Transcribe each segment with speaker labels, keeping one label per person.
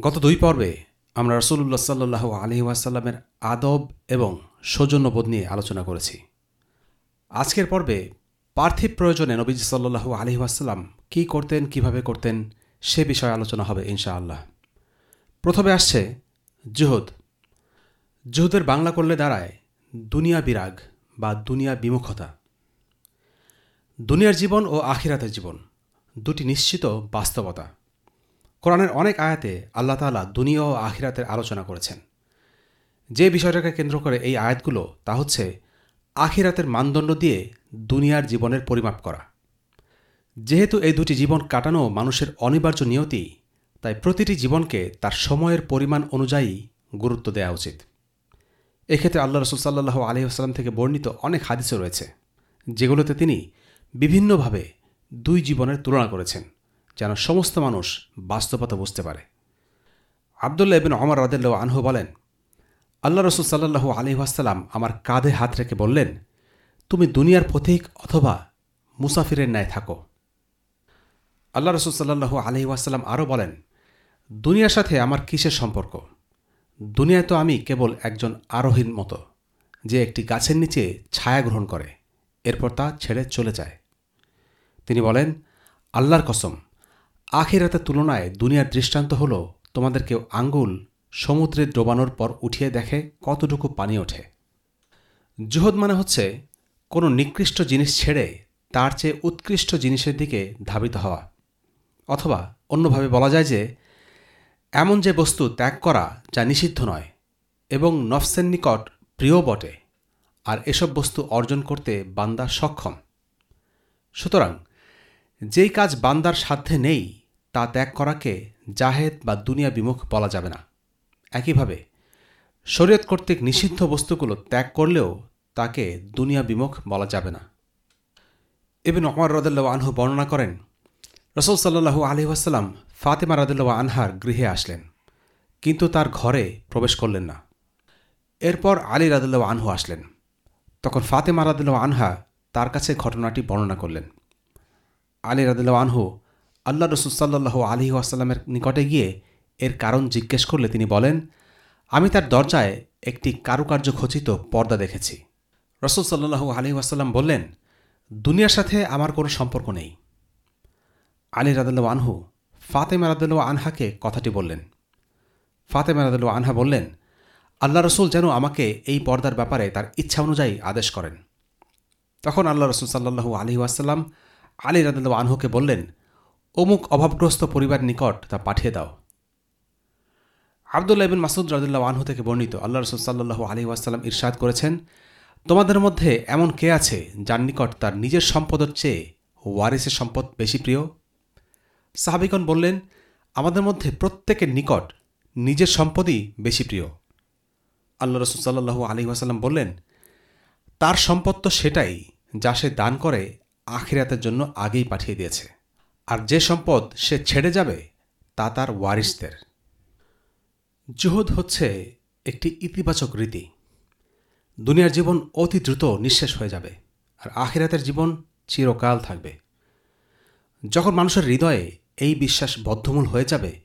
Speaker 1: গত দুই পর্বে আমরা রসুল্লাহ সাল্লাহ আলহি ওয়াসাল্লামের আদব এবং সৌজন্যবোধ নিয়ে আলোচনা করেছি। আজকের পর্বে পার্থিব প্রয়োজনে নবীজ সাল্লু আলহি ওয়াসাল্লাম কী করতেন, কীভাবে করতেন, সে বিষয়ে আলোচনা হবে ইনশাআল্লাহ। প্রথমে আসছে জুহুদ। জুহুদের বাংলা করলে দাঁড়ায় দুনিয়া বিরাগ বা দুনিয়া বিমুখতা। দুনিয়ার জীবন ও আখিরাতের জীবন দুটি নিশ্চিত বাস্তবতা। কোরআনের অনেক আয়াতে আল্লাহ তালা দুনিয়া ও আখিরাতের আলোচনা করেছেন। যে বিষয়টাকে কেন্দ্র করে এই আয়াতগুলো তা হচ্ছে আখিরাতের মানদণ্ড দিয়ে দুনিয়ার জীবনের পরিমাপ করা। যেহেতু এই দুটি জীবন কাটানো মানুষের অনিবার্য নিয়তি, তাই প্রতিটি জীবনকে তার সময়ের পরিমাণ অনুযায়ী গুরুত্ব দেওয়া উচিত। এক্ষেত্রে আল্লাহ রসুল সাল্লাহ আলহিহাস্লাম থেকে বর্ণিত অনেক হাদিসও রয়েছে, যেগুলোতে তিনি বিভিন্নভাবে দুই জীবনের তুলনা করেছেন। যেন সমস্ত মানুষ বাস্তবতা বুঝতে পারে। আবদুল্লাহ এবিন অমর রাদেল্লাহ আনহু বলেন, আল্লাহ রসুল সাল্লাহু আলহিহাস্লাম আমার কাঁধে হাত রেখে বললেন, তুমি দুনিয়ার পথিক অথবা মুসাফিরের ন্যায় থাকো। আল্লাহ রসুল সাল্লাহু আলহিহাস্লাম আরও বলেন, দুনিয়ার সাথে আমার কিসের সম্পর্ক? দুনিয়ায় তো আমি কেবল একজন আরোহীর মতো, যে একটি গাছের নিচে ছায়া গ্রহণ করে, এরপর তা ছেড়ে চলে যায়। তিনি বলেন, আল্লাহর কসম আখিরাতের তুলনায় দুনিয়ার দৃষ্টান্ত হল তোমাদের কেউ আঙ্গুল সমুদ্রে ডোবানোর পর উঠিয়ে দেখে কতটুকু পানি ওঠে। জুহদ মানে হচ্ছে কোনো নিকৃষ্ট জিনিস ছেড়ে তার চেয়ে উৎকৃষ্ট জিনিসের দিকে ধাবিত হওয়া। অথবা অন্যভাবে বলা যায় যে, এমন যে বস্তু ত্যাগ করা যা নিষিদ্ধ নয় এবং নফসের নিকট প্রিয় বটে, আর এসব বস্তু অর্জন করতে বান্দা সক্ষম। সুতরাং যেই কাজ বান্দার সাধ্যে নেই, তা ত্যাগ করাকে জাহেদ বা দুনিয়া বিমুখ বলা যাবে না। একইভাবে, শরীয়ত কর্তৃক নিষিদ্ধ বস্তুগুলো ত্যাগ করলেও তাকে দুনিয়া বিমুখ বলা যাবে না। এবিন অমর রদুল্লাহ আনহু বর্ণনা করেন, রসুল সাল্লু আলহিহাস্লাম ফাতেমা রাদুল্লাহ আনহার গৃহে আসলেন, কিন্তু তার ঘরে প্রবেশ করলেন না। এরপর আলী রাদুল্লাহ আনহু আসলেন। তখন ফাতেমা রাদুল্লাহ আনহা তার কাছে ঘটনাটি বর্ণনা করলেন। আলী রাদুল্লাহ আনহু আল্লাহ রসুল সাল্লাহ আলহি আসাল্লামের নিকটে গিয়ে এর কারণ জিজ্ঞেস করলে তিনি বলেন, আমি তার দরজায় একটি কারুকার্য খচিত পর্দা দেখেছি। রসুল সাল্লাহু আলহি আসাল্লাম বললেন, দুনিয়ার সাথে আমার কোনো সম্পর্ক নেই। আলী রাদুল্লাহ আনহু ফাতেমা রাদুল্লাহ আনহাকে কথাটি বললেন। ফাতেমা রাদুল্লাহ আনহা বললেন, আল্লাহ রসুল যেন আমাকে এই পর্দার ব্যাপারে তার ইচ্ছা অনুযায়ী আদেশ করেন। তখন আল্লাহ রসুল সাল্লাহু আসাল্লাম আলী রাদুল্লাহ আনহুকে বললেন, অমুক অভাবগ্রস্ত পরিবার নিকট তা পাঠিয়ে দাও। আবদুল্লাহ ইবিন মাসুদ রাদুল্লাহ আনহু থেকে বর্ণিত আল্লাহ রসুল সাল্লাহু আলহি আসাল্লাম ইরশাদ করেছেন, তোমাদের মধ্যে এমন কে আছে যার নিকট তার নিজের সম্পদের চেয়ে ওয়ারিসের সম্পদ বেশি প্রিয়? সাহাবিকন বললেন, আমাদের মধ্যে প্রত্যেকের নিকট নিজের সম্পদই বেশি প্রিয়। আল্লাহ রসুল সাল্লাহু আলী ওয়াসাল্লাম বললেন, তার সম্পদ তো সেটাই যা সে দান করে আখিরাতের জন্য আগেই পাঠিয়ে দিয়েছে। আর যে সম্পদ সে ছেড়ে যাবে, তা তার ওয়ারিসদের। জুহুদ হচ্ছে একটি ইতিবাচক রীতি। দুনিয়ার জীবন অতি দ্রুত নিঃশেষ হয়ে যাবে, আর আখিরাতের জীবন চিরকাল থাকবে। যখন মানুষের হৃদয়ে এই বিশ্বাস বদ্ধমূল হয়ে যাবে,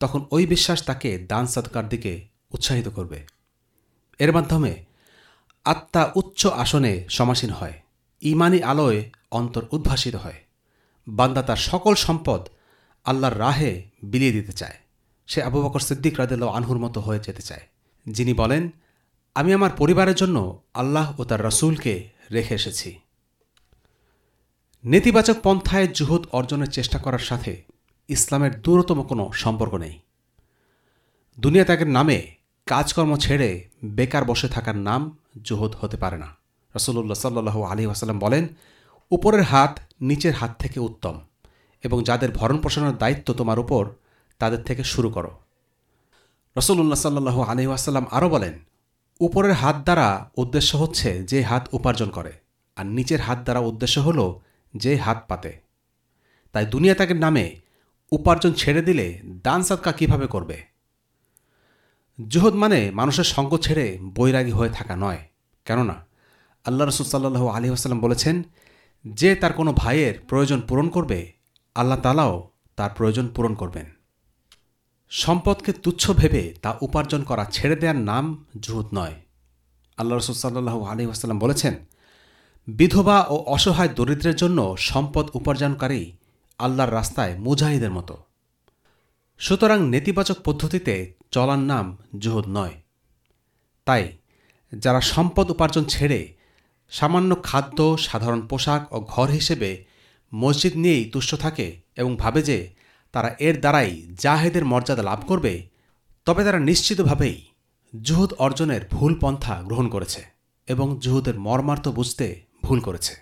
Speaker 1: তখন ওই বিশ্বাস তাকে দান সৎকার দিকে উৎসাহিত করবে। এর মাধ্যমে আত্মা উচ্চ আসনে সমাসীন হয়। ইমানি আলোয় অন্তর উদ্ভাসিত হয়। বান্দা তার সকল সম্পদ আল্লাহর রাহে বিলিয়ে দিতে চায়। সে আবু বকর সিদ্দিক রাদেল আনহুর মতো হয়ে যেতে চায়। যিনি বলেন, আমি আমার পরিবারের জন্য আল্লাহ ও তার রসুলকে রেখে এসেছি। নেতিবাচক পন্থায় জুহুদ অর্জনের চেষ্টা করার সাথে ইসলামের দূরতম কোনো সম্পর্ক নেই। দুনিয়া ত্যাগের নামে কাজকর্ম ছেড়ে বেকার বসে থাকার নাম জুহুদ হতে পারে না। রসুল্লাহ সাল্লু আলী আসাল্লাম বলেন উপরের হাত নিচের হাত থেকে উত্তম, এবং যাদের ভরণ পোষণের দায়িত্ব তোমার উপর, তাদের থেকে শুরু করো। রসুল্লাহ সাল্লু আলহিহাসাল্লাম আরও বলেন, উপরের হাত দ্বারা উদ্দেশ্য হচ্ছে যে হাত উপার্জন করে, আর নিচের হাত দ্বারা উদ্দেশ্য হল যে হাত পাতে। তাই দুনিয়া ত্যাগের নামে উপার্জন ছেড়ে দিলে দান সাদকা কীভাবে করবে? জুহদ মানে মানুষের সঙ্গ ছেড়ে বৈরাগী হয়ে থাকা নয়। কেননা, আল্লাহ রসুল সাল্লু আলী আসাল্লাম বলেছেন যে তার কোনো ভাইয়ের প্রয়োজন পূরণ করবে, আল্লাহ তালাও তার প্রয়োজন পূরণ করবেন। সম্পদকে তুচ্ছ ভেবে তা উপার্জন করা ছেড়ে দেওয়ার নাম জুহুদ নয়। আল্লাহ রসুল সাল্লু আলী আসাল্লাম বলেছেন, বিধবা ও অসহায় দরিদ্রের জন্য সম্পদ উপার্জনকারী আল্লাহর রাস্তায় মুজাহিদের মতো। সুতরাং নেতিবাচক পদ্ধতিতে চলার নাম জুহুদ নয়। তাই যারা সম্পদ উপার্জন ছেড়ে সামান্য খাদ্য, সাধারণ পোশাক ও ঘর হিসেবে মসজিদ নিয়েই তুষ্ট থাকে এবং ভাবে যে তারা এর দ্বারাই জাহেদের মর্যাদা লাভ করবে, তবে তারা নিশ্চিতভাবেই জুহুদ অর্জনের ভুল পন্থা গ্রহণ করেছে এবং জুহুদের মর্মার্থ বুঝতে ভুল করেছে।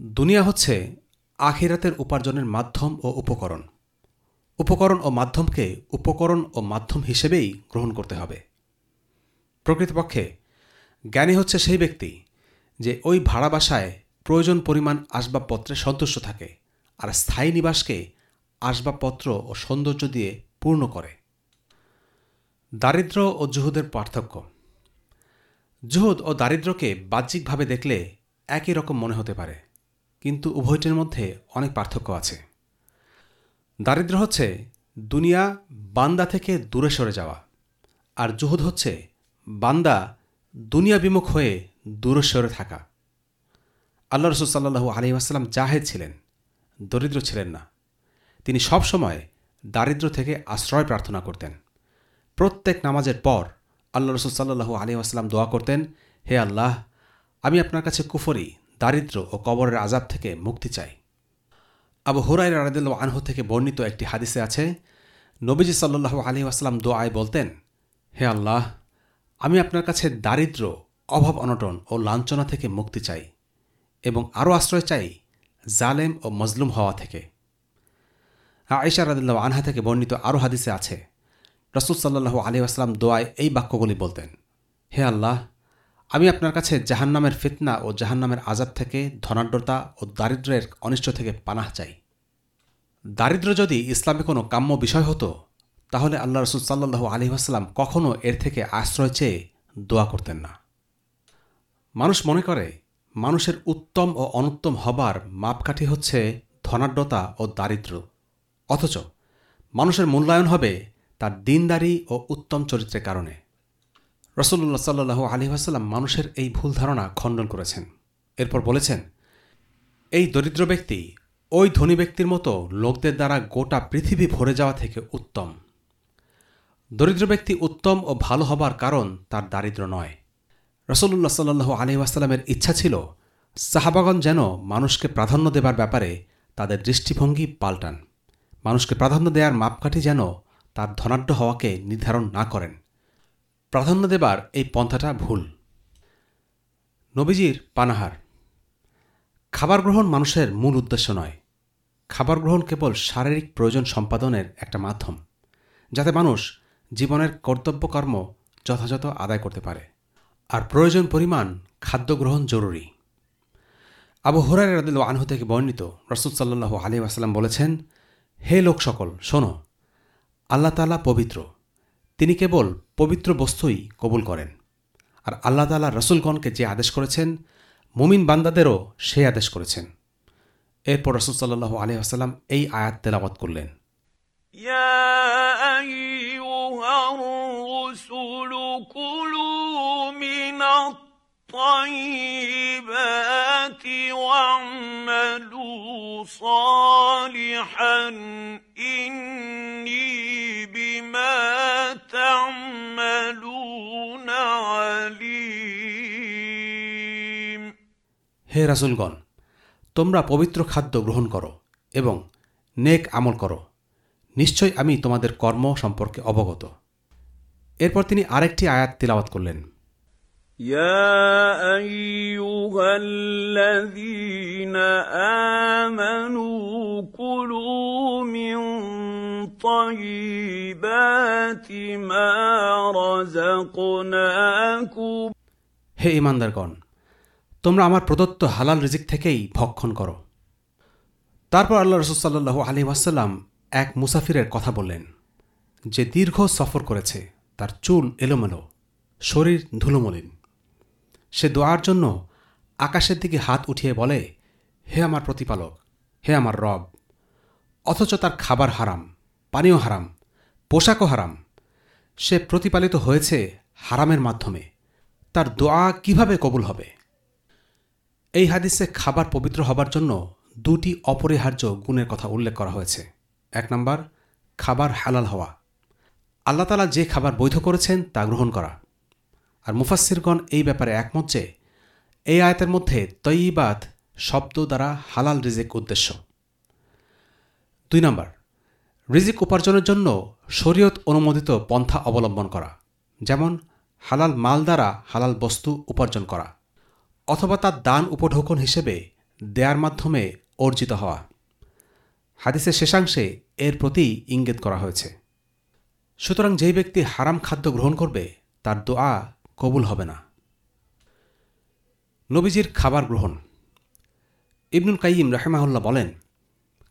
Speaker 1: দুনিয়া হচ্ছে আখিরাতের উপার্জনের মাধ্যম ও উপকরণ। উপকরণ ও মাধ্যমকে উপকরণ ও মাধ্যম হিসেবেই গ্রহণ করতে হবে। প্রকৃতপক্ষে জ্ঞানী হচ্ছে সেই ব্যক্তি যে ওই ভাড়া বাসায় প্রয়োজন পরিমাণ আসবাবপত্রে সন্তুষ্ট থাকে আর স্থায়ী নিবাসকে আসবাবপত্র ও সৌন্দর্য দিয়ে পূর্ণ করে। দারিদ্র ও জুহুদের পার্থক্য। জুহুদ ও দারিদ্রকে বাহ্যিকভাবে দেখলে একই রকম মনে হতে পারে, কিন্তু উভয়টির মধ্যে অনেক পার্থক্য আছে। দারিদ্র হচ্ছে দুনিয়া বান্দা থেকে দূরে সরে যাওয়া, আর জুহুদ হচ্ছে বান্দা দুনিয়া বিমুখ হয়ে দূরে সরে থাকা। আল্লাহ রসুল সাল্লু আলহিহাস্লাম জাহেদ ছিলেন, দরিদ্র ছিলেন না। তিনি সব সময় দারিদ্র থেকে আশ্রয় প্রার্থনা করতেন। প্রত্যেক নামাজের পর আল্লাহ রসুল সাল্লু আলী আসলাম দোয়া করতেন, হে আল্লাহ, আমি আপনার কাছে কুফরি, দারিদ্র ও কবরের আজাব থেকে মুক্তি চাই। আবু হুরাই রাদিল আনহু থেকে বর্ণিত একটি হাদিসে আছে, নবীজি সাল্লু আলী আসলাম দোয়ায় বলতেন, হে আল্লাহ আমি আপনার কাছে দারিদ্র, অভাব অনটন ও লাঞ্ছনা থেকে মুক্তি চাই এবং আরও আশ্রয় চাই জালেম ও মজলুম হওয়া থেকে। আয়েশা রাদিল্লা আনহা থেকে বর্ণিত আরও হাদিসে আছে, রসুল সাল্লাহু আলী আসলাম দোয়ায় এই বাক্যগুলি বলতেন, হে আল্লাহ, আমি আপনার কাছে জাহান্নামের ফিতনা ও জাহান্নামের আজাব থেকে ধনাঢ্যতা ও দারিদ্রের অনিষ্ট থেকে পানাহ চাই। দারিদ্র যদি ইসলামে কোনো কাম্য বিষয় হতো তাহলে আল্লাহ রসুল সাল্লাহু আলী আসলাম কখনও এর থেকে আশ্রয় চেয়ে দোয়া করতেন না। মানুষ মনে করে, মানুষের উত্তম ও অনুত্তম হবার মাপকাঠি হচ্ছে ধনাঢ্যতা ও দারিদ্র অথচ মানুষের মূল্যায়ন হবে তার দিনদারি ও উত্তম চরিত্রের কারণে। রসুল্লাহ সাল্লু আলী আসাল্লাম মানুষের এই ভুল ধারণা খণ্ডন করেছেন। এরপর বলেছেন, এই দরিদ্র ব্যক্তি ওই ধনী ব্যক্তির মতো লোকদের দ্বারা গোটা পৃথিবী ভরে যাওয়া থেকে উত্তম। দরিদ্র ব্যক্তি উত্তম ও ভালো হবার কারণ তার দারিদ্র নয়। রসল্লাহ সাল্লু আলী আসাল্লামের ইচ্ছা ছিল সাহাবাগন যেন মানুষকে প্রাধান্য দেবার ব্যাপারে তাদের দৃষ্টিভঙ্গি পাল্টান। মানুষকে প্রাধান্য দেওয়ার মাপকাঠি যেন তার ধনাঢ্য হওয়াকে নির্ধারণ না করেন। প্রাধান্য দেবার এই পন্থাটা ভুল। নবীজির পানাহার। খাবার গ্রহণ মানুষের মূল উদ্দেশ্য নয়। খাবার গ্রহণ কেবল শারীরিক প্রয়োজন সম্পাদনের একটা মাধ্যম, যাতে মানুষ জীবনের কর্তব্যকর্ম যথাযথ আদায় করতে পারে। আর প্রয়োজন পরিমাণ খাদ্য গ্রহণ জরুরি। আবু হরাই রাদিল আনহু থেকে বর্ণিত রসুল সাল্লু আলী আসাল্লাম বলেছেন, হে লোক সকল, শোনো, আল্লাহ তালা পবিত্র। তিনি কেবল পবিত্র বস্তুই কবুল করেন। আর আল্লাহ তালা রসুলগণকে যে আদেশ করেছেন, মুমিন বান্দাদেরও সে আদেশ করেছেন। এরপর রসুল সাল্লাহ আলী আসাল্লাম এই আয়াত তেলাবাত করলেন।
Speaker 2: الطيبات واعملوا صالحا إني بما تعملون عليم
Speaker 1: হে রাসুলগণ তোমরা পবিত্র খাদ্য গ্রহণ করো এবং নেক আমল করো নিশ্চয় আমি তোমাদের কর্ম সম্পর্কে অবগত এরপর তিনি আরেকটি আয়াত তিলাওয়াত করলেন
Speaker 2: يا ايها الذين امنوا كلوا من طيبات ما رزقناكم
Speaker 1: হে ইমানদারগণ তোমরা আমার প্রদত্ত হালাল রিজিক থেকেই ভক্ষণ করো তারপর আল্লাহ রসুল সাল্লাহু আলী ওয়াসাল্লাম এক মুসাফিরের কথা বললেন, যে দীর্ঘ সফর করেছে, তার চুল এলোমেলো, শরীর ধুলোমলিন। সে দোয়ার জন্য আকাশের দিকে হাত উঠিয়ে বলে, হে আমার প্রতিপালক, হে আমার রব, অথচ তার খাবার হারাম, পানীয় হারাম, পোশাকও হারাম। সে প্রতিপালিত হয়েছে হারামের মাধ্যমে। তার দোয়া কীভাবে কবুল হবে? এই হাদিসে খাবার পবিত্র হবার জন্য দুটি অপরিহার্য গুণের কথা উল্লেখ করা হয়েছে। এক নম্বর, খাবার হালাল হওয়া। আল্লাহ তালা যে খাবার বৈধ করেছেন তা গ্রহণ করা। আর মুফাসিরগণ এই ব্যাপারে একমত যে, এই আয়তের মধ্যে তৈবাদ শব্দ দ্বারা হালাল রিজিক উদ্দেশ্য। দুই নম্বর, রিজিক উপার্জনের জন্য শরীয়ত অনুমোদিত পন্থা অবলম্বন করা। যেমন, হালাল মাল দ্বারা হালাল বস্তু উপার্জন করা। অথবা তার দান উপঢৌকন হিসেবে দেয়ার মাধ্যমে অর্জিত হওয়া। হাদিসের শেষাংশে এর প্রতি ইঙ্গিত করা হয়েছে। সুতরাং যেই ব্যক্তি হারাম খাদ্য গ্রহণ করবে, তার দোয়া কবুল হবে না। নবীজির খাবার গ্রহণ। ইবনুল কাইম রাহেমাহুল্লাহ বলেন,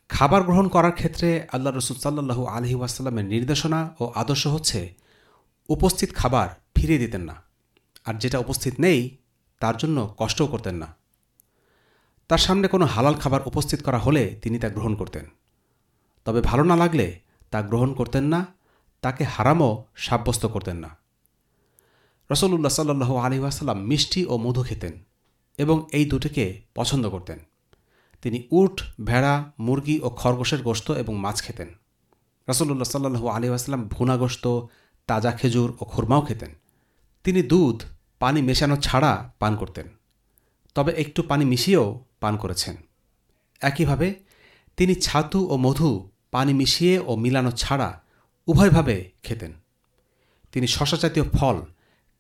Speaker 1: খাবার গ্রহণ করার ক্ষেত্রে আল্লাহ রসুল সাল্লাহু আলহি ওয়াসাল্লামের নির্দেশনা ও আদর্শ হচ্ছে উপস্থিত খাবার ফিরিয়ে দিতেন না। আর যেটা উপস্থিত নেই, তার জন্য কষ্টও করতেন না। তার সামনে কোনো হালাল খাবার উপস্থিত করা হলে তিনি তা গ্রহণ করতেন। তবে ভালো না লাগলে তা গ্রহণ করতেন না, তাকে হারামও সাব্যস্ত করতেন না। রসল্লাহ সাল্লু আসাল্লাম মিষ্টি ও মধু খেতেন এবং এই দুটিকে পছন্দ করতেন। তিনি উট, ভেড়া, মুরগি ও খরগোশের গোস্ত এবং মাছ খেতেন। রসল্লাহ সাল্লু আলী আসাল্লাম ভুনা গোস্ত তাজা খেজুর ও খুরমাও খেতেন। তিনি দুধ, পানি মেশানো ছাড়া পান করতেন, তবে একটু পানি মিশিয়েও পান করেছেন। একইভাবে তিনি ছাতু ও মধু, পানি মিশিয়ে ও মিলানো ছাড়া উভয়ভাবে খেতেন। তিনি শশা জাতীয় ফল,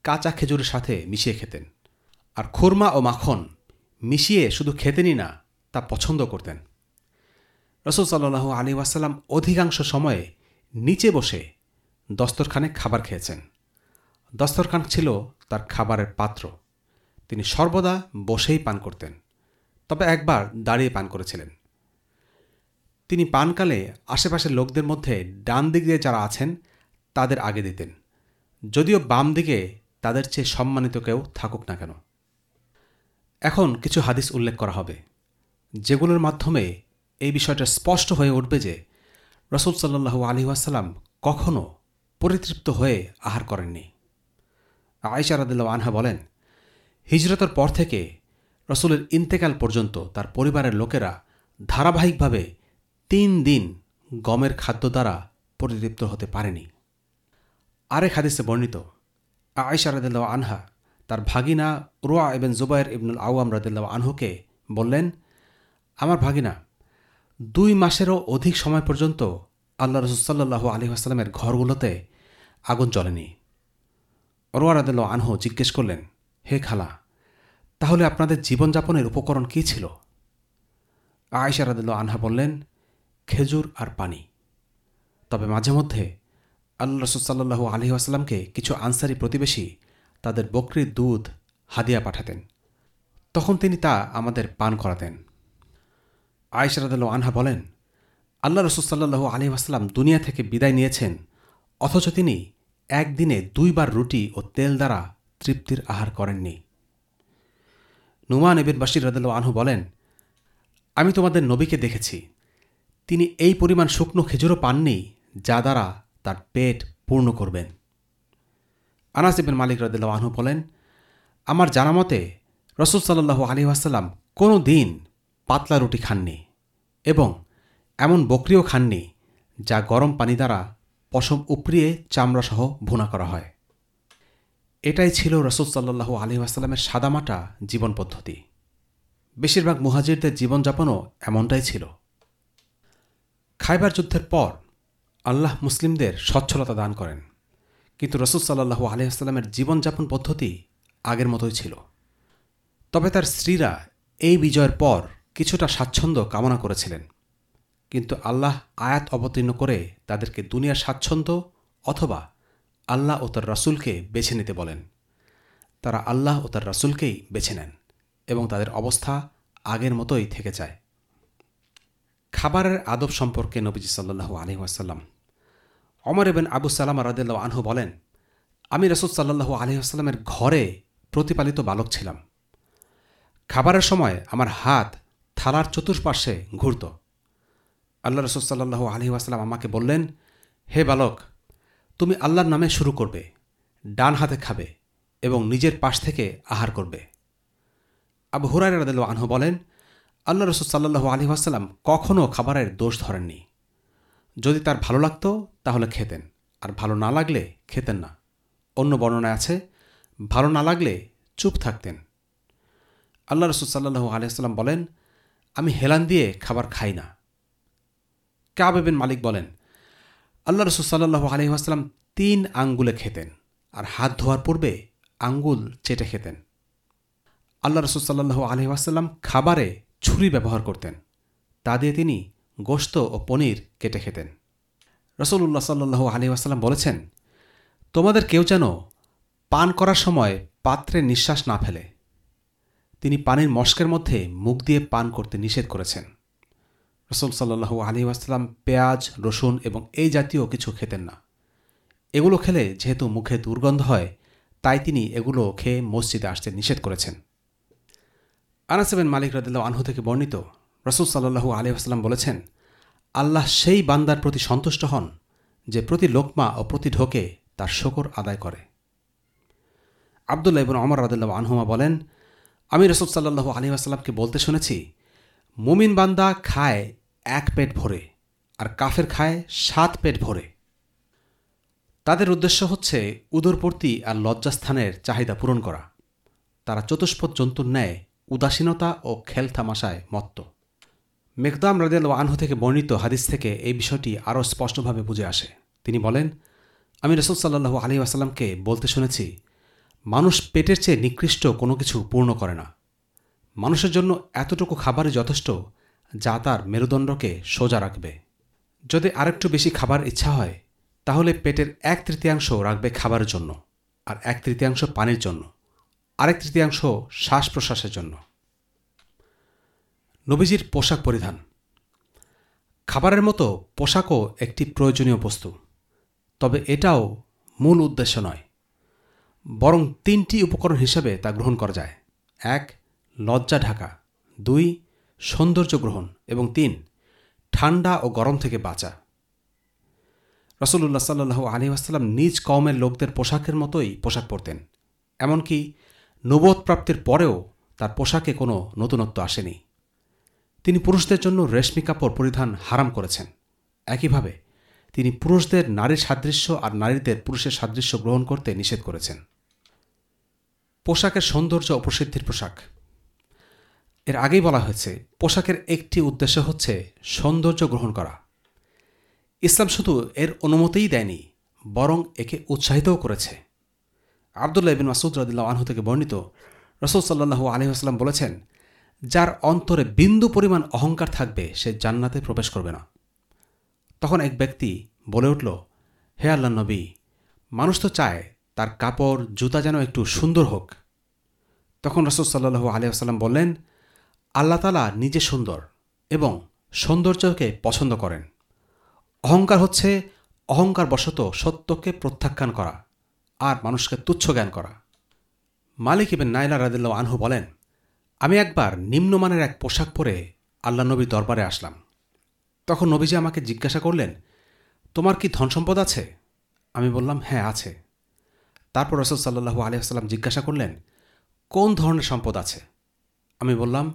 Speaker 1: কাঁচা খেজুরের সাথে মিশিয়ে খেতেন। আর খুরমা ও মাখন মিশিয়ে শুধু খেতেনই না, তা পছন্দ করতেন। রসুল সাল্লু আলী ওয়াসাল্লাম অধিকাংশ সময়ে নিচে বসে দস্তরখানে খাবার খেয়েছেন। দস্তরখান ছিল তার খাবারের পাত্র। তিনি সর্বদা বসেই পান করতেন, তবে একবার দাঁড়িয়ে পান করেছিলেন। তিনি পানকালে আশেপাশের লোকদের মধ্যে ডান দিক দিয়ে যারা আছেন, তাদের আগে দিতেন। যদিও বাম দিকে তাদের চেয়ে সম্মানিত কেউ থাকুক না কেন। এখন কিছু হাদিস উল্লেখ করা হবে, যেগুলোর মাধ্যমে এই বিষয়টা স্পষ্ট হয়ে উঠবে যে রসুল সাল্লু আলী ওয়াসাল্লাম কখনও পরিতৃপ্ত হয়ে আহার করেননি। আয়সা রাদিল্লা আনহা বলেন, হিজরতের পর থেকে রসুলের ইন্তেকাল পর্যন্ত তার পরিবারের লোকেরা ধারাবাহিকভাবে তিন দিন গমের খাদ্য দ্বারা পরিতৃপ্ত হতে পারেনি। আরেক হাদিসে বর্ণিত আয়সা রাদিল্লা আনহা তার ভাগিনা রোয়া এবেন জুবাইর ইবনুল আওয়াম রাদিল্লা আনহুকে বললেন, আমার ভাগিনা, দুই মাসেরও অধিক সময় পর্যন্ত আল্লাহ রসুলসাল্লু আলী আসসালামের ঘরগুলোতে আগুন জ্বলেনি। রোয়া রাদিল্লা আনহু জিজ্ঞেস করলেন, হে খালা, তাহলে আপনাদের জীবনযাপনের উপকরণ কী ছিল? আয়সা রাদিল্লা আনহা বললেন খেজুর আর পানি। তবে মাঝে মধ্যে আল্লাহ রসুলসাল্লু আলী আসলামকে কিছু আনসারি প্রতিবেশী তাদের বকরির দুধ হাদিয়া পাঠাতেন। তখন তিনি তা আমাদের পান করাতেন। আয়সরাদ আনহা বলেন আল্লাহ রসুলসাল্লু আলী আসলাম দুনিয়া থেকে বিদায় নিয়েছেন, অথচ তিনি একদিনে দুইবার রুটি ও তেল দ্বারা তৃপ্তির আহার করেননি। নুমান এবিন বাসির রাদ আনহু বলেন, আমি তোমাদের নবীকে দেখেছি। তিনি এই পরিমাণ শুকনো খেজুরও পাননি, যা দ্বারা তার পেট পূর্ণ করবেন। আনাস ইবেন মালিক রদুল্লাহ আনহু বলেন, আমার জানা মতে রসুল সাল্লাহু আলী আসাল্লাম কোনো দিন পাতলা রুটি খাননি এবং এমন বকরিও খাননি যা গরম পানি দ্বারা পশম উপড়িয়ে চামড়াসহ ভুনা করা হয়। এটাই ছিল রসুল সাল্লাহু আলী আসাল্লামের সাদামাটা জীবন পদ্ধতি। বেশিরভাগ মুহাজিরদের জীবনযাপনও এমনটাই ছিল। খাইবার যুদ্ধের পর আল্লাহ মুসলিমদের সচ্ছলতা দান করেন। কিন্তু রসুল সাল্লাহু আলিয়াস্লামের জীবনযাপন পদ্ধতি আগের মতোই ছিল। তবে তার স্ত্রীরা এই বিজয়ের পর কিছুটা স্বাচ্ছন্দ্য কামনা করেছিলেন। কিন্তু আল্লাহ আয়াত অবতীর্ণ করে তাদেরকে দুনিয়ার স্বাচ্ছন্দ্য অথবা আল্লাহ ও তার রাসুলকে বেছে নিতে বলেন। তারা আল্লাহ ও তার রাসুলকেই বেছে নেন এবং তাদের অবস্থা আগের মতোই থেকে যায়। খাবারের আদব সম্পর্কে নবীজি সাল্লু আলী ওয়াসাল্লাম। অমর এবেন আবু সালাম রাদিল্লা আনহু বলেন, আমি রসুল সাল্লাহু আসাল্লামের ঘরে প্রতিপালিত বালক ছিলাম। খাবারের সময় আমার হাত থালার চতুর্পাশে ঘুরত। আল্লাহ রসুল সাল্লাহু আসাল্লাম আমাকে বললেন, হে বালক, তুমি আল্লাহর নামে শুরু করবে, ডান হাতে খাবে এবং নিজের পাশ থেকে আহার করবে। আবু হুরাই রাদিল আনহু বলেন আল্লাহ রসুল সাল্লাহু আলী আসাল্লাম কখনও খাবারের দোষ ধরেননি। যদি তার ভালো লাগতো, তাহলে খেতেন। আর ভালো না লাগলে খেতেন না। অন্য বর্ণনায় আছে, ভালো না লাগলে চুপ থাকতেন। আল্লাহ রসুল সাল্লাহু আলিয়াল্লাম বলেন, আমি হেলান দিয়ে খাবার খাই না। কাবেবেন মালিক বলেন, আল্লাহ রসুল সাল্লাহু আলহিহাস্লাম তিন আঙ্গুলে খেতেন, আর হাত ধোয়ার পূর্বে আঙ্গুল চেটে খেতেন। আল্লাহ রসুল সাল্লাহু আলহিহাস্লাম খাবারে ছুরি ব্যবহার করতেন। তা দিয়ে তিনি গোশত ও পনির কেটে খেতেন। রসুল্লাহ সাল্লু আলহিহাস্লাম বলেছেন, তোমাদের কেউ যেন পান করার সময় পাত্রে নিঃশ্বাস না ফেলে। তিনি পানির মস্কের মধ্যে মুখ দিয়ে পান করতে নিষেধ করেছেন। রসুল সাল্লু আলী আসসালাম পেঁয়াজ, রসুন এবং এই জাতীয় কিছু খেতেন না। এগুলো খেলে যেহেতু মুখে দুর্গন্ধ হয়, তাই তিনি এগুলো খেয়ে মসজিদে আসতে নিষেধ করেছেন। আনাসেবেন মালিক রদুল্লাহ আনহু থেকে বর্ণিত, রসুল সাল্লু আলী আসসালাম বলেছেন, আল্লাহ সেই বান্দার প্রতি সন্তুষ্ট হন যে প্রতি লোকমা ও প্রতি ঢোকে তার শকর আদায় করে। আবদুল্লাহ এবং অমর রাদুল্লাহ আনহুমা বলেন, আমি রসুল সাল্লাহু আলী আসাল্লামকে বলতে শুনেছি, মুমিন বান্দা খায় এক পেট ভরে আর কাফের খায় সাত পেট ভরে। তাদের উদ্দেশ্য হচ্ছে উদরপূর্তি আর লজ্জাস্থানের চাহিদা পূরণ করা। তারা চতুষ্পদ জন্তুর ন্যায় উদাসীনতা ও খেল খেলতামাশায় মত্ত। মেঘদাম রাদিয়াল আনহু থেকে বর্ণিত হাদিস থেকে এই বিষয়টি আরও স্পষ্টভাবে বুঝে আসে। তিনি বলেন, আমি রসুল সাল্লাহু আলী আসাল্লামকে বলতে শুনেছি, মানুষ পেটের চেয়ে নিকৃষ্ট কোনো কিছু পূর্ণ করে না। মানুষের জন্য এতটুকু খাবারই যথেষ্ট যা তার মেরুদণ্ডকে সোজা রাখবে। যদি আরেকটু বেশি খাবার ইচ্ছা হয়, তাহলে পেটের এক তৃতীয়াংশ রাখবে খাবারের জন্য আর এক তৃতীয়াংশ পানির জন্য। আরেক তৃতীয়াংশ শ্বাস প্রশ্বাসের জন্য। নবীজির পোশাক পরিধান। খাবারের মতো পোশাকও একটি প্রয়োজনীয় বস্তু। তবে এটাও মূল উদ্দেশ্য নয়। বরং তিনটি উপকরণ হিসেবে তা গ্রহণ করা যায়। এক, লজ্জা ঢাকা। দুই, সৌন্দর্য গ্রহণ। এবং তিন, ঠান্ডা ও গরম থেকে বাঁচা। রসুল্লাহ সাল্লু আলী আসসালাম নিজ কওমের লোকদের পোশাকের মতোই পোশাক পরতেন। এমনকি নবোধ প্রাপ্তির পরেও তার পোশাকে কোনো নতুনত্ব আসেনি। তিনি পুরুষদের জন্য রেশমি কাপড় পরিধান হারাম করেছেন। একইভাবে, তিনি পুরুষদের নারীর সাদৃশ্য আর নারীদের পুরুষের সাদৃশ্য গ্রহণ করতে নিষেধ করেছেন। পোশাকের সৌন্দর্য ও প্রসিদ্ধির পোশাক। এর আগেই বলা হয়েছে, পোশাকের একটি উদ্দেশ্য হচ্ছে সৌন্দর্য গ্রহণ করা। ইসলাম শুধু এর অনুমতিই দেয়নি, বরং একে উৎসাহিতও করেছে। আবদুল্লাহ বিন মাসুদ রদুল্লাহ আনহু থেকে বর্ণিত, রসুল সাল্লাহু আলহিহাস্লাম বলেছেন, যার অন্তরে বিন্দু পরিমাণ অহংকার থাকবে, সে জান্নাতে প্রবেশ করবে না। তখন এক ব্যক্তি বলে উঠল, হে আল্লাহ নবী, মানুষ তো চায় তার কাপড়, জুতা যেন একটু সুন্দর হোক। তখন রসুল সাল্লু আলিয়াসাল্লাম বললেন, আল্লাহ তালা নিজে সুন্দর এবং সৌন্দর্যকে পছন্দ করেন। অহংকার হচ্ছে অহংকার বশত সত্যকে প্রত্যাখ্যান করা। আর মানুষকে তুচ্ছ জ্ঞান করা। মালিক ইবেন নাইলা রাদিল্লা আনহু বলেন, আমি একবার নিম্নমানের এক পোশাক পরে আল্লাহ নবী দরবারে আসলাম। তখন নবীজি আমাকে জিজ্ঞাসা করলেন, তোমার কি ধন সম্পদ আছে? আমি বললাম হ্যাঁ আছে। তারপর রসদ সাল্লু আলিয়াস্লাম জিজ্ঞাসা করলেন, কোন ধরনের সম্পদ আছে? আমি বললাম,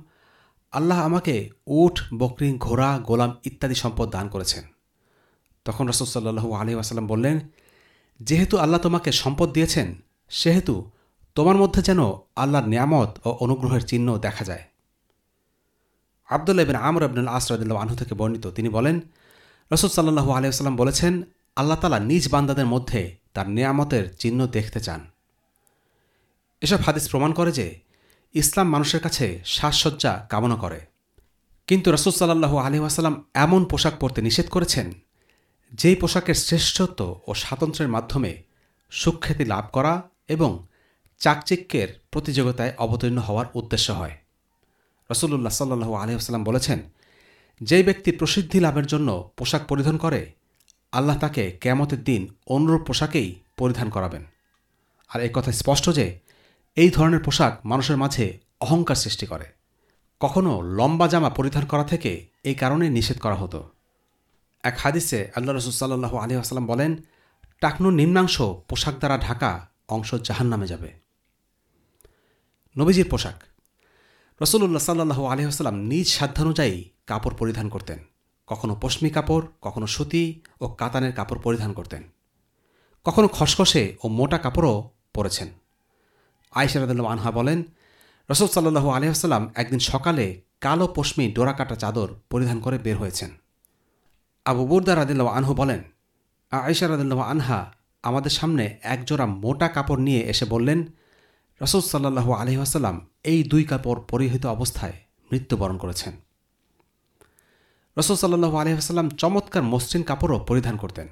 Speaker 1: আল্লাহ আমাকে উঠ বকরি, ঘোড়া, গোলাম ইত্যাদি সম্পদ দান করেছেন। তখন রসদ সাল্লু আলী আসাল্লাম বললেন যেহেতু আল্লাহ তোমাকে সম্পদ দিয়েছেন, সেহেতু তোমার মধ্যে যেন আল্লাহর নিয়ামত ও অনুগ্রহের চিহ্ন দেখা যায়। আবদুল্লাহ বিন আমর আবনুল আসরাদুল্লাহ আনহু থেকে বর্ণিত তিনি বলেন রসদ সাল্লাহু আলিয়াল্লাম বলেছেন, আল্লাহ তালা নিজ বান্দাদের মধ্যে তার নিয়ামতের চিহ্ন দেখতে চান। এসব হাদিস প্রমাণ করে যে ইসলাম মানুষের কাছে সাজসজ্জা কামনা করে। কিন্তু রসুল সাল্লাহু আলী আসাল্লাম এমন পোশাক পরতে নিষেধ করেছেন যেই পোশাকের শ্রেষ্ঠত্ব ও স্বাতন্ত্র্যের মাধ্যমে সুখ্যাতি লাভ করা এবং চাকচিক্যের প্রতিযোগিতায় অবতীর্ণ হওয়ার উদ্দেশ্য হয়। রসুল্লাহ সাল্লু আলহিহাস্লাম বলেছেন, যেই ব্যক্তি প্রসিদ্ধি লাভের জন্য পোশাক পরিধান করে, আল্লাহ তাকে কেয়ামতের দিন অনুরূপ পোশাকেই পরিধান করাবেন। আর এই কথা স্পষ্ট যে, এই ধরনের পোশাক মানুষের মাঝে অহংকার সৃষ্টি করে। কখনও লম্বা জামা পরিধান করা থেকে এই কারণে নিষেধ করা হতো। এক হাদিসে আল্লাহ রসুল সাল্লাহ আলী আসাল্লাম বলেন টাকনুর নিম্নাংশ পোশাক দ্বারা ঢাকা, অংশ জাহান নামে যাবে। নবীজির পোশাক। রসুল্লাহ সাল্লাহ আলহিহাস্লাম নিজ সাধ্যানুযায়ী কাপড় পরিধান করতেন। কখনো পশমি কাপড়, কখনো সুতি ও কাতানের কাপড় পরিধান করতেন। কখনো খসখসে ও মোটা কাপড়ও পরেছেন। আয়সারদুল্লাহ আনহা বলেন, রসুল সাল্লাহু আলহিহাস্লাম একদিন সকালে কালো পশমি ডোরাকাটা চাদর পরিধান করে বের হয়েছেন। আবু বুরদা রাদিল্লাহ আনহু বলেন, আয়েশা রাদিল্লাহ আনহা আমাদের সামনে একজোড়া মোটা কাপড় নিয়ে এসে বললেন, রসুল সাল্লাহু আলহিহাস্লাম এই দুই কাপড় পরিহিত অবস্থায় মৃত্যুবরণ করেছেন। রসুল সাল্লাহু আলহিহাস্লাম চমৎকার মসৃণ কাপড়ও পরিধান করতেন।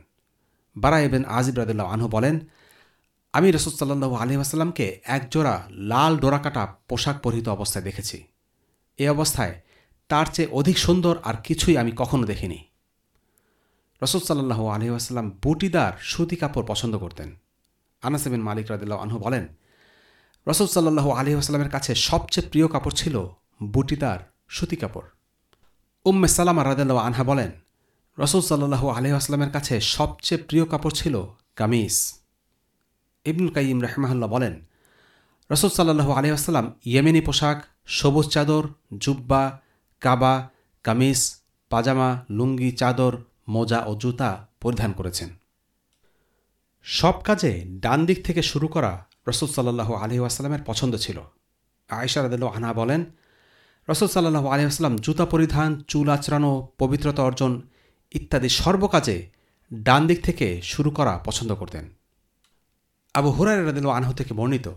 Speaker 1: বারা এবেন আজিব রাদিল্লাহ আনহু বলেন, আমি রসুল সাল্লাহু আলহিহাস্লামকে একজোড়া লাল ডোরাকাটা পোশাক পরিহিত অবস্থায় দেখেছি। এ অবস্থায় তার চেয়ে অধিক সুন্দর আর কিছুই আমি কখনো দেখিনি। রসুল সাল্লাহ আলহিহাস্লাম বুটিদার, সুতি কাপড় পছন্দ করতেন। আনাসেবিন মালিক রাদিল্লাহ আনহু বলেন, রসুল সাল্লাহু আলহিহাস্লামের কাছে সবচেয়ে প্রিয় কাপড় ছিল বুটিদার, সুতি কাপড়। উম্মে সালামা রাদিল্লাহ আনহা বলেন, রসুল সাল্লাহু আলহিহাস্লামের কাছে সবচেয়ে প্রিয় কাপড় ছিল কামিজ। ইবনুল কাইম রহমাহুল্লাহ বলেন, রসুল সাল্লাহু আলহিহাস্লাম ইয়েমেনি পোশাক, সবুজ চাদর, জুব্বা, কাবা, কামিজ, পাজামা, লুঙ্গি, চাদর মোজা ও জুতা পরিধান করেছেন। সব কাজে ডান দিক থেকে শুরু করা রসুল সাল্লাহ আলহি আসালামের পছন্দ ছিল। আয়সা রাদিল্লা আনা বলেন, রসুল সাল্লাহ আলহি আসলাম জুতা পরিধান, চুল আচড়ানো, পবিত্রতা অর্জন ইত্যাদি সর্বকাজে ডান দিক থেকে শুরু করা পছন্দ করতেন। আবু হুরার রাদিল আনহু থেকে বর্ণিত,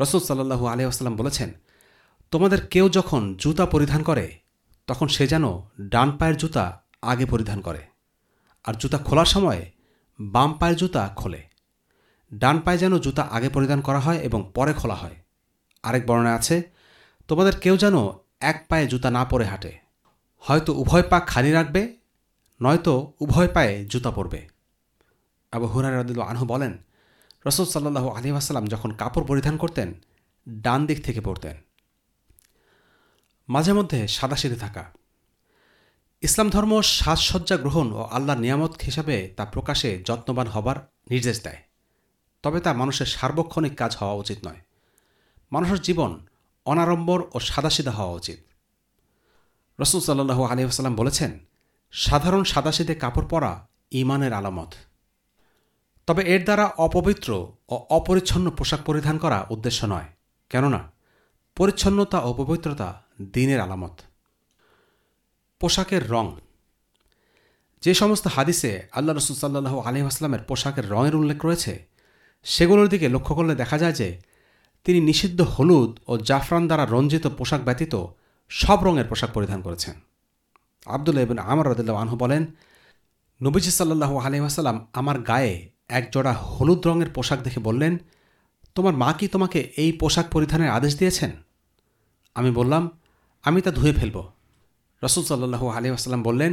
Speaker 1: রসুল সাল্লাহু আলহি আসলাম বলেছেন, তোমাদের কেউ যখন জুতা পরিধান করে, তখন সে যেন ডান পায়ের জুতা আগে পরিধান করে। আর জুতা খোলার সময় বাম পায়ের জুতা খোলে। ডান পায়ে যেন জুতা আগে পরিধান করা হয় এবং পরে খোলা হয়। আরেক বর্ণনা আছে, তোমাদের কেউ যেন এক পায়ে জুতা না পরে হাঁটে। হয়তো উভয় পা খালি রাখবে, নয়তো উভয় পায়ে জুতা পরবে। আবু হুরার রদিল আনহু বলেন, রসুল সাল্লাহু আলী আসাল্লাম যখন কাপড় পরিধান করতেন, ডান দিক থেকে পড়তেন মাঝে মধ্যে সাদা সাদাসিধে থাকা। ইসলাম ধর্ম সাজসজ্জা গ্রহণ ও আল্লাহর নিয়ামত হিসাবে তা প্রকাশে যত্নবান হবার নির্দেশ দেয়। তবে তা মানুষের সার্বক্ষণিক কাজ হওয়া উচিত নয়। মানুষের জীবন অনাড়ম্বর ও সাদাসিধা হওয়া উচিত। রসুল সাল্লাহু আলিয়াস্লাম বলেছেন, সাধারণ সাদাসিধে কাপড় পরা ইমানের আলামত। তবে এর দ্বারা অপবিত্র ও অপরিচ্ছন্ন পোশাক পরিধান করা উদ্দেশ্য নয়। কেননা, পরিচ্ছন্নতা ও পবিত্রতা দিনের আলামত। পোশাকের রং। যে সমস্ত হাদিসে আল্লাহ রসুল সাল্লাহ আলহিহাস্লামের পোশাকের রঙের উল্লেখ রয়েছে, সেগুলোর দিকে লক্ষ্য করলে দেখা যায় যে, তিনি নিষিদ্ধ হলুদ ও জাফরান দ্বারা রঞ্জিত পোশাক ব্যতীত সব রঙের পোশাক পরিধান করেছেন। আবদুল্লা ইবিন আমার রদুল্লাহ আনহু বলেন, নবীজি সাল্লাহ আলহিহাস্লাম আমার গায়ে এক জোড়া হলুদ রঙের পোশাক দেখে বললেন, তোমার মা কি তোমাকে এই পোশাক পরিধানের আদেশ দিয়েছেন? আমি বললাম, আমি তা ধুয়ে ফেলব। রসুল সাল্লাহু আলি বললেন,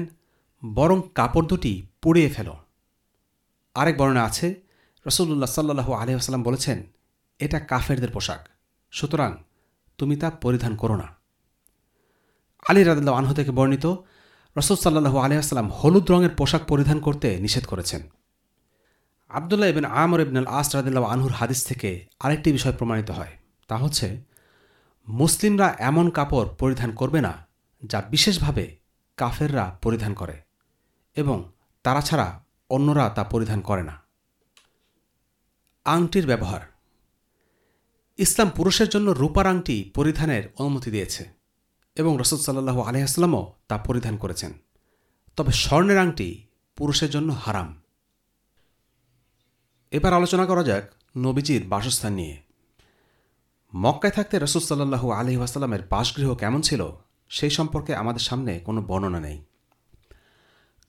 Speaker 1: বরং কাপড় দুটি পুড়িয়ে ফেল। আরেক বর্ণনা আছে রসুল্লাহ সাল্লাহু আলি বলেছেন, এটা কাফেরদের পোশাক, সুতরাং তুমি তা পরিধান করো না। আলী রাদিল্লা আনহু থেকে বর্ণিত, রসুল সাল্লাহু আলি আসসালাম হলুদ রঙের পোশাক পরিধান করতে নিষেধ করেছেন। আবদুল্লাহ ইবিন আমর ইবনুল আস রাদিল্লাহ আনহুর হাদিস থেকে আরেকটি বিষয় প্রমাণিত হয়, তা হচ্ছে, মুসলিমরা এমন কাপড় পরিধান করবে না যা বিশেষভাবে কাফেররা পরিধান করে এবং তারা ছাড়া অন্যরা তা পরিধান করে না। আংটির ব্যবহার। ইসলাম পুরুষের জন্য রূপার আংটি পরিধানের অনুমতি দিয়েছে এবং রসদ সাল্লাহু আলহামও তা পরিধান করেছেন। তবে স্বর্ণের আংটি পুরুষের জন্য হারাম। এবার আলোচনা করা যাক নবীজির বাসস্থান নিয়ে। মক্কায় থাকতে রসুল সাল্লাহু আলহি আসাল্লামের বাসগৃহ কেমন ছিল সেই সম্পর্কে আমাদের সামনে কোনো বর্ণনা নেই।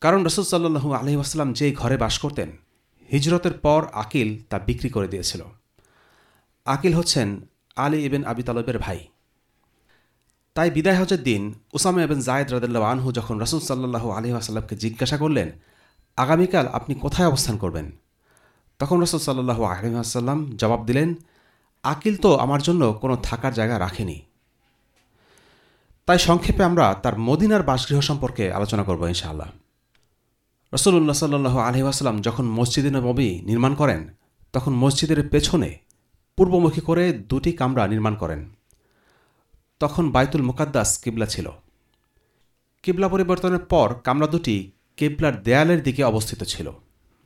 Speaker 1: কারণ রসুল সাল্লাহু আলহি আসাল্লাম যেই ঘরে বাস করতেন, হিজরতের পর আকিল তা বিক্রি করে দিয়েছিল। আকিল হচ্ছেন আলী ইবেন আবি তালবের ভাই। তাই বিদায় হজের দিন উসামা এবেন জায়দ রাদাল্লাহ আনহু যখন রসুল সাল্লাহু আলহি আসাল্লামকে জিজ্ঞাসা করলেন, আগামীকাল আপনি কোথায় অবস্থান করবেন? তখন রসুল সাল্লাহু আলহি আসাল্লাম জবাব দিলেন, আকিল তো আমার জন্য কোনো থাকার জায়গা রাখেনি। তাই সংক্ষেপে আমরা তার মদিনার বাসগৃহ সম্পর্কে আলোচনা করব ইনশাআল্লাহ। রসুল্লাহ সাল্লু আলহিহাস্লাম যখন মসজিদে নবী নির্মাণ করেন, তখন মসজিদের পেছনে পূর্বমুখী করে দুটি কামরা নির্মাণ করেন। তখন বাইতুল মুকাদ্দাস কিবলা ছিল। কিবলা পরিবর্তনের পর কামরা দুটি কিবলার দেয়ালের দিকে অবস্থিত ছিল,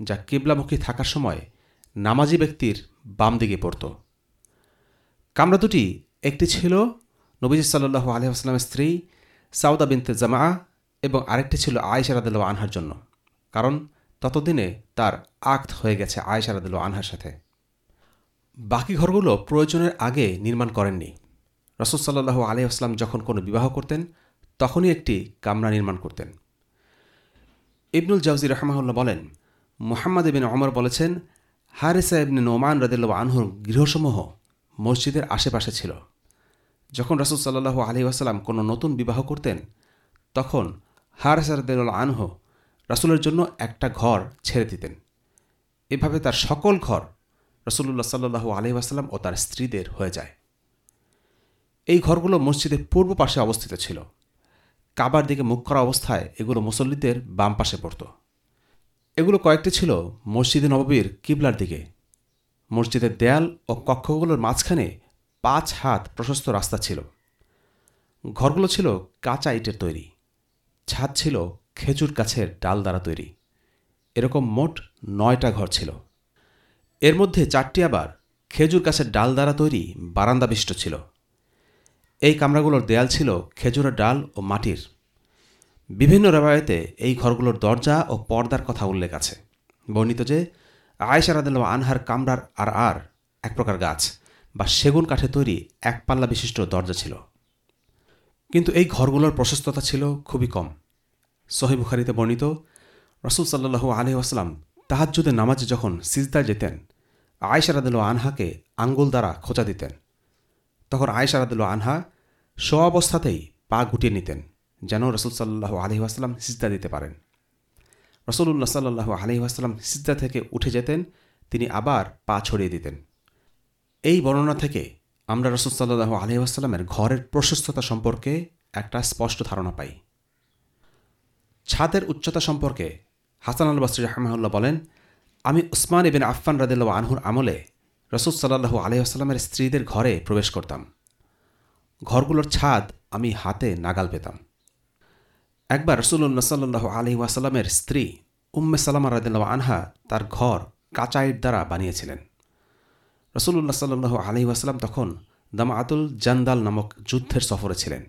Speaker 1: যা কিবলামুখী থাকার সময় নামাজি ব্যক্তির বাম দিকে পড়ত। কামরা দুটি একটি ছিল নবীজ সাল্লু আলহিহাস্লামের স্ত্রী সাউদা বিনতে জামা এবং আরেকটি ছিল আয়েশা রাদিল্লা আনহার জন্য। কারণ ততদিনে তার আক্ত হয়ে গেছে আয়েশা রাদিল্লা আনহার সাথে। বাকি ঘরগুলো প্রয়োজনের আগে নির্মাণ করেননি। রসদ সাল্লাহু আলহিহাস্লাম যখন কোনো বিবাহ করতেন, তখনই একটি কামরা নির্মাণ করতেন। ইবনুল জাউজি রহমাউল্লাহ বলেন, মোহাম্মদ ইবিন অমর বলেছেন, হারেসা ইবনে নোমান রদিল্লা আনহুর গৃহসমূহ মসজিদের আশেপাশে ছিল। যখন রসুল সাল্লাহু আলি আসাল্লাম কোনো নতুন বিবাহ করতেন, তখন হারসারদেল আনহ রাসুলের জন্য একটা ঘর ছেড়ে দিতেন। এভাবে তার সকল ঘর রসুল্লাহ সাল্লু আলি আসাল্লাম ও তার স্ত্রীদের হয়ে যায়। এই ঘরগুলো মসজিদের পূর্ব পাশে অবস্থিত ছিল। কাবার দিকে মুখ করা অবস্থায় এগুলো মুসল্লিদের বাম পাশে পড়ত। এগুলো কয়েকটি ছিল মসজিদে নববীর কিবলার দিকে। মসজিদের দেয়াল ও কক্ষগুলোর মাঝখানে পাঁচ হাত প্রশস্ত রাস্তা ছিল। ঘরগুলো ছিল কাঁচা ইটের তৈরি। ছাদ ছিল খেজুর গাছের ডাল দ্বারা তৈরি। এরকম মোট নয়টা ঘর ছিল। এর মধ্যে চারটি আবার খেজুর গাছের ডাল দ্বারা তৈরি বারান্দাবিষ্ট ছিল। এই কামরাগুলোর দেয়াল ছিল খেজুরের ডাল ও মাটির। বিভিন্ন রেবায়তে এই ঘরগুলোর দরজা ও পর্দার কথা উল্লেখ আছে। বর্ণিত যে আয়েশা আনহার কামরার আর আর এক প্রকার গাছ। বা সেগুন কাঠে তৈরি এক পাল্লা বিশিষ্ট দরজা ছিল। কিন্তু এই ঘরগুলোর প্রশস্ততা ছিল খুবই কম। সহিবুখারিতে বর্ণিত, রসুল সাল্লু আলহি আসলাম তাহাজ্জুদের নামাজে যখন সিজদায় যেতেন আয়সারাদুল আনহাকে আঙ্গুল দ্বারা খোঁচা দিতেন। তখন আয়সারাদুল আনহা স্ব অবস্থাতেই পা গুটিয়ে নিতেন, যেন রসুল সাল্লাহ আলহি আসলাম সিজদা দিতে পারেন। রসুল্লাহ সাল্লু আলহি আসলাম সিজদা থেকে উঠে যেতেন, তিনি আবার পা ছড়িয়ে দিতেন। এই বর্ণনা থেকে আমরা রসুল সাল্লাহ আলহিহাস্লামের ঘরের প্রশস্ততা সম্পর্কে একটা স্পষ্ট ধারণা পাই। ছাদের উচ্চতা সম্পর্কে হাসান আল বাসরি রহমাউল্লাহ বলেন, আমি উসমান ইবিন আফফান রাদিল্লা আনহুর আমলে রসুল সাল্লাহু আলহিহাস্লামের স্ত্রীদের ঘরে প্রবেশ করতাম। ঘরগুলোর ছাদ আমি হাতে নাগাল পেতাম। একবার রসুল্লাহ সাল্লাহ আলহি স্ত্রী উম্মে সালামা রাদিল্লা আনহা তার ঘর কাঁচা ইট দ্বারা বানিয়েছিলেন। রসুল্লাহ সাল্লু আলি ওয়াসাল্লাম তখন দামাতুল জান্দাল নামক যুদ্ধের সফরে ছিলেন।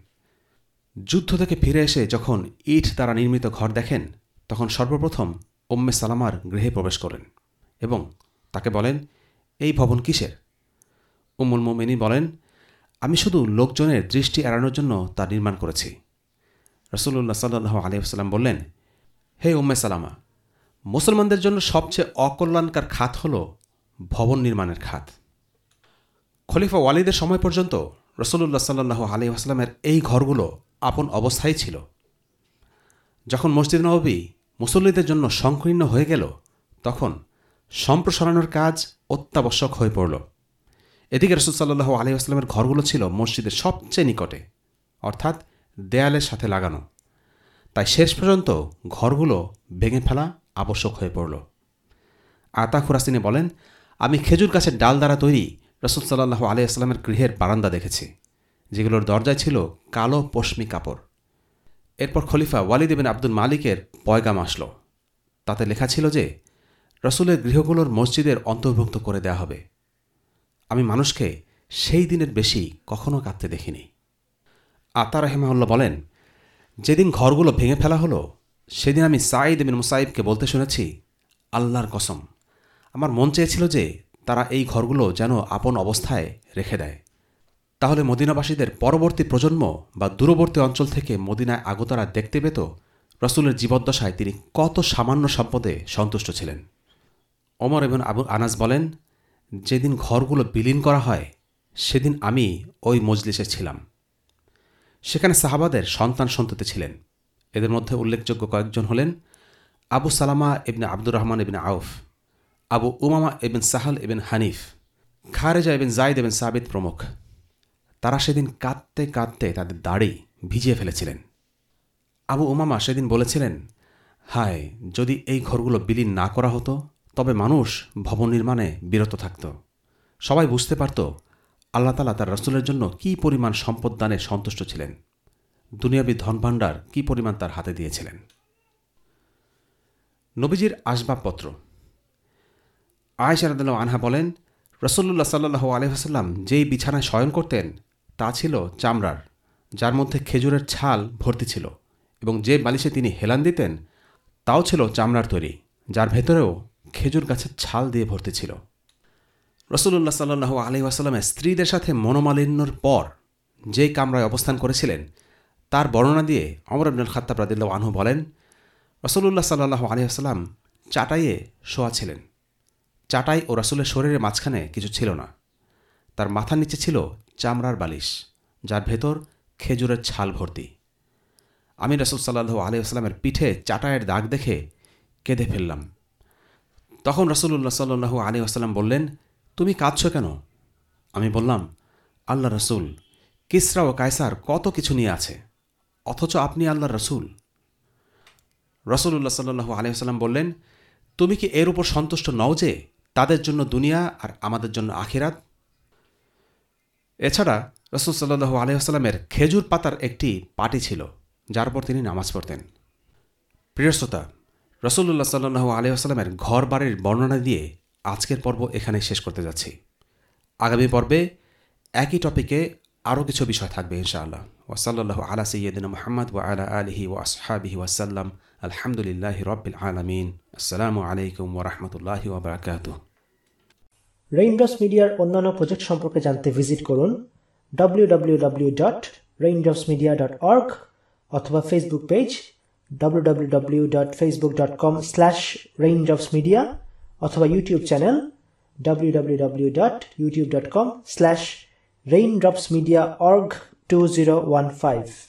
Speaker 1: যুদ্ধ থেকে ফিরে এসে যখন ইট দ্বারা নির্মিত ঘর দেখেন, তখন সর্বপ্রথম ওম্মে সালামার গৃহে প্রবেশ করেন এবং তাকে বলেন, এই ভবন কিসের? উমুল মোমিনী বলেন, আমি শুধু লোকজনের দৃষ্টি এড়ানোর জন্য তা নির্মাণ করেছি। রসুল্লাহ সাল্লাহ আলিয়াস্লাম বললেন, হে উম্মে সালামা, মুসলমানদের জন্য সবচেয়ে অকল্যাণকার খাত হল ভবন নির্মাণের খাত। খলিফা ওয়ালিদের সময় পর্যন্ত রসুল্লাহ সাল্লু আলি আসলামের এই ঘরগুলো আপন অবস্থায় ছিল। যখন মসজিদ নবী মুসল্লিদের জন্য সংকীর্ণ হয়ে গেল, তখন সম্প্রসারণের কাজ অত্যাবশ্যক হয়ে পড়ল। এদিকে রসুল সাল্লু আলি আসলামের ঘরগুলো ছিল মসজিদের সবচেয়ে নিকটে, অর্থাৎ দেয়ালের সাথে লাগানো। তাই শেষ পর্যন্ত ঘরগুলো ভেঙে ফেলা আবশ্যক হয়ে পড়ল। আতা খুরাসিনে বলেন আমি খেজুর গাছের ডাল দ্বারা তৈরি রসুল সাল্লাহু আলিয়াস্লামের গৃহের বারান্দা দেখেছি, যেগুলোর দরজায় ছিল কালো পশমি কাপড়। এরপর খলিফা ওয়ালিদ বিন আব্দুল মালিকের পয়গাম আসলো। তাতে লেখা ছিল যে, রসুলের গৃহগুলোর মসজিদের অন্তর্ভুক্ত করে দেয়া হবে। আমি মানুষকে সেই দিনের বেশি কখনো কাঁদতে দেখিনি। আতা রহেমাউল্লাহ বলেন, যেদিন ঘরগুলো ভেঙে ফেলা হলো, সেদিন আমি সাঈদ বিন মুসাইবকে বলতে শুনেছি, আল্লাহর কসম। আমার মন চেয়েছিল যে তারা এই ঘরগুলো যেন আপন অবস্থায় রেখে দেয়। তাহলে মদিনাবাসীদের পরবর্তী প্রজন্ম বা দূরবর্তী অঞ্চল থেকে মদিনায় আগতরা দেখতে পেত রসুলের জীবদ্দশায় তিনি কত সামান্য সম্পদে সন্তুষ্ট ছিলেন। ওমর এবং আবু আনাস বলেন, যেদিন ঘরগুলো বিলীন করা হয়, সেদিন আমি ওই মজলিসে ছিলাম। সেখানে সাহাবাদের সন্তান সন্ততি ছিলেন। এদের মধ্যে উল্লেখযোগ্য কয়েকজন হলেন আবু সালামা ইবনে আব্দুর রহমান ইবিন আউফ আবু উমামা ইবিন সাহাল ইবিন হানিফ খারেজা ইবিন জাইদ ইবিন সাবিদ প্রমুখ। তারা সেদিন কাঁদতে কাঁদতে তাদের দাড়ি ভিজিয়ে ফেলেছিলেন। আবু উমামা সেদিন বলেছিলেন, হায়, যদি এই ঘরগুলো বিলীন না করা হতো, তবে মানুষ ভবন নির্মাণে বিরত থাকত। সবাই বুঝতে পারত, আল্লাহ তালা তার রসুলের জন্য কী পরিমাণ সম্পদ দানে সন্তুষ্ট ছিলেন। দুনিয়াবী ধনভাণ্ডার কী পরিমাণ তার হাতে দিয়েছিলেন। নবীজির আসবাবপত্র আয়সারদাল আনহা বলেন রসল্লুল্লাহ সাল্লু আলহাম যেই বিছানায় শয়ন করতেন, তা ছিল চামড়ার, যার মধ্যে খেজুরের ছাল ভর্তি ছিল এবং যে বালিশে তিনি হেলান দিতেন, তাও ছিল চামড়ার তৈরি, যার ভেতরেও খেজুর গাছের ছাল দিয়ে ভর্তি ছিল। রসুল্লাহ সাল্লু আলি আসাল্লামের স্ত্রীদের সাথে মনোমালিন্যর পর যে কামরায় অবস্থান করেছিলেন, তার বর্ণনা দিয়ে অমর আব্দুল খাত্তাব রাদিল্লাহ আনহু বলেন রসুল্লাহ সাল্লাহ আলি আসাল্লাম চাটাইয়ে শোয়া ছিলেন। চাটাই ও রাসুলের শরীরের মাঝখানে কিছু ছিল না। তার মাথার নিচে ছিল চামড়ার বালিশ, যার ভেতর খেজুরের ছাল ভর্তি। আমি রসুল সাল্লাহ আলিয়াস্লামের পিঠে চাটায়ের দাগ দেখে কেঁদে ফেললাম। তখন রসুল্লাহ সাল্লু আলী আসাল্লাম বললেন, তুমি কাঁদছ কেন? আমি বললাম আল্লাহ রসুল, কিসরা ও কায়সার কত কিছু নিয়ে আছে, অথচ আপনি আল্লাহ রসুল? রসুল্লাহ সাল্লু আলী বললেন, তুমি কি এর উপর সন্তুষ্ট নও যে তাদের জন্য দুনিয়া আর আমাদের জন্য আখিরাত। এছাড়া রসুল সাল্লু আলহামের খেজুর পাতার একটি পাটি ছিল, যার উপর তিনি নামাজ পড়তেন। প্রিয় শ্রোতা রসুল্লাহ সাল্লু আলহামের ঘর বাড়ির বর্ণনা দিয়ে আজকের পর্ব এখানে শেষ করতে যাচ্ছি। আগামী পর্বে একই টপিকে আরও কিছু বিষয় থাকবে ইনশাআল্লাহ। ওয়াসাল্লাহ আলা সৈয়দিন মোহাম্মদ ওয়া আলা আলহি ও আসহাবিহি ওয়াসাল্লাম আলহামদুলিল্লাহ রবিল আলমিন। আসসালামু আলাইকুম ওরহমতুল্লাহি ওবরাকাত
Speaker 3: রেইনড্রপস মিডিয়ার অন্যান্য প্রজেক্ট সম্পর্কে জানতে ভিজিট করুন www.raindropsmedia.org অথবা ফেসবুক পেজ www.facebook.com/raindropsmedia অথবা ইউটিউব চ্যানেল www.youtube.com/raindropsmediaorg2015